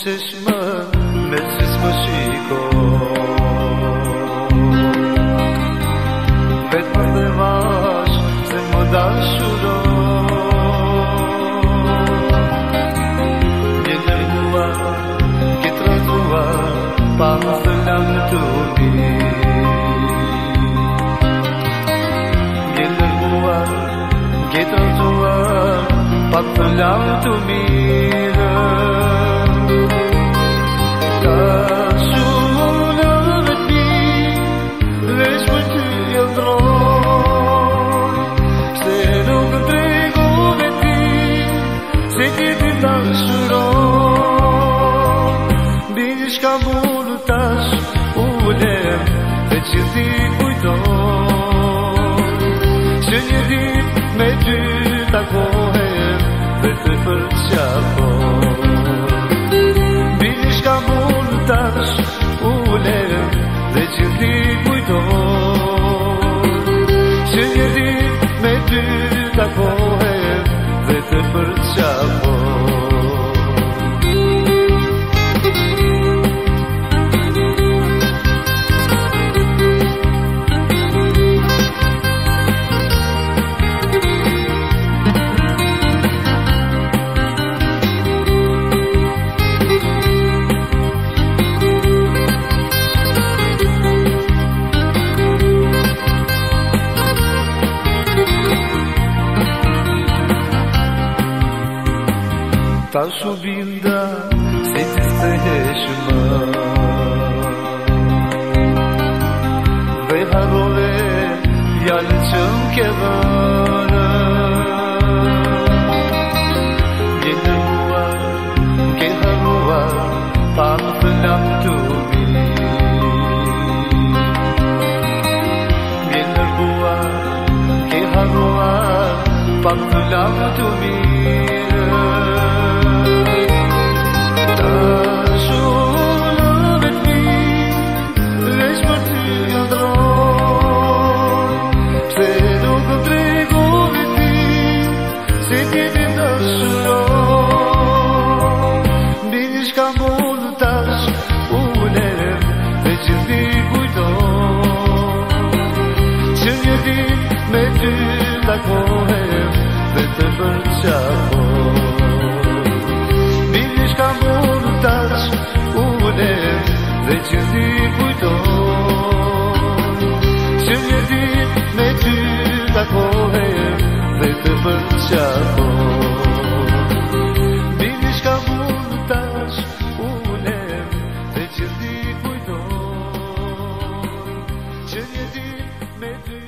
më Me si s'më shiko Vetë më dhe vash Se më dashuro. Një nërgua mulu tash Ulem Dhe që ti kujtoj Që një dit me ty takohem Dhe të përqapoj Ta shu binda si ti steheshma Dhe harove fjallë që m'ke dhënë Një nërguar, m'ke haruar Pa më thëllam të mi përqafo Bili shka mund tash une dhe që ti kujton. Që një dit me ty takohem dhe të përqafo Bili shka mund tash une dhe që ti kujton. Që një dit me ty